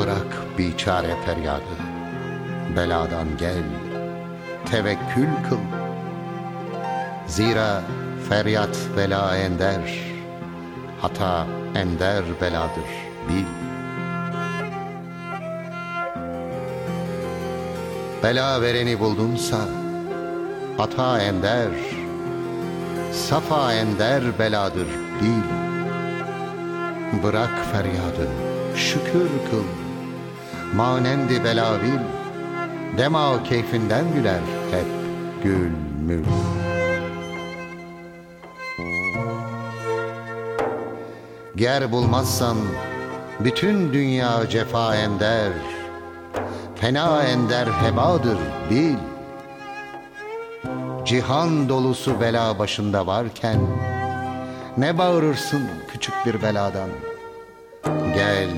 Bırak biçare feryadı. Beladan gel Tevekkül kıl. Zira feryat bela ender Hata ender beladır bil. Bela vereni buldunsa Hata ender Safa ender beladır bil. Bırak feryadı şükür kıl Manendi bela bil Dema keyfinden güler hep gül mül. Ger bulmazsan bütün dünya cefa ender Fena ender hebadır bil. Cihan dolusu bela başında varken Ne bağırırsın küçük bir beladan? Gel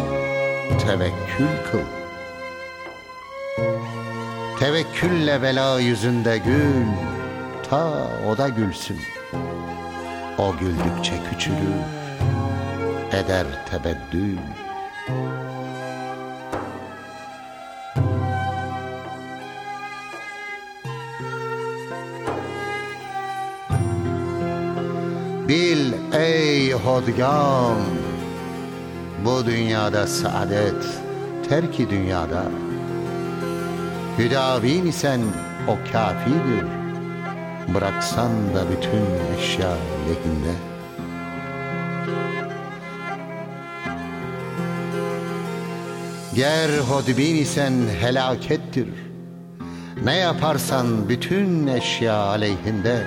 tevekkül kıl Tevekkülle bela yüzünde gül Ta o da gülsün. O güldükçe küçülür Eder tebeddül. Bil ey hodgam Bu dünyada saadet Terki dünyada Hüdavin isen o kafidir Bıraksan da bütün eşya lehinde. Ger hodbin isen helakettir. Ne yaparsan bütün eşya aleyhinde.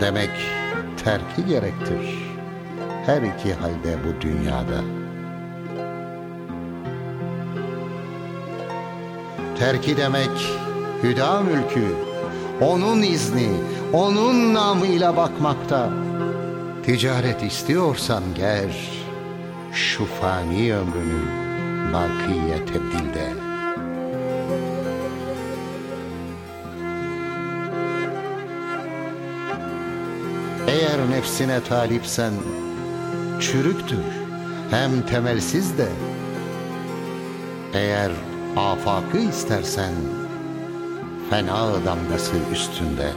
Demek terki gerektir. Her iki halde bu dünyada Terki demek hüda mülkü Onun izni, onun namıyla bakmakta. Ticaret istiyorsan ger Şu fani ömrünü bakiye tebdilde Eğer nefsine talipsen çürüktür hem temelsiz de. Eğer afakı istersen fena damgası üstünde.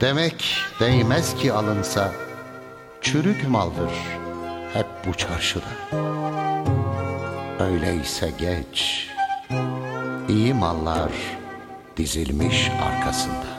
Demek değmez ki alınsa çürük maldır hep bu çarşıda. Öyleyse geç iyi mallar dizilmiş arkasında